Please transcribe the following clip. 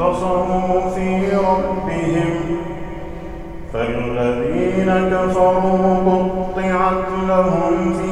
اختصموا في ربهم. فالذين كفروا قطعت لهم في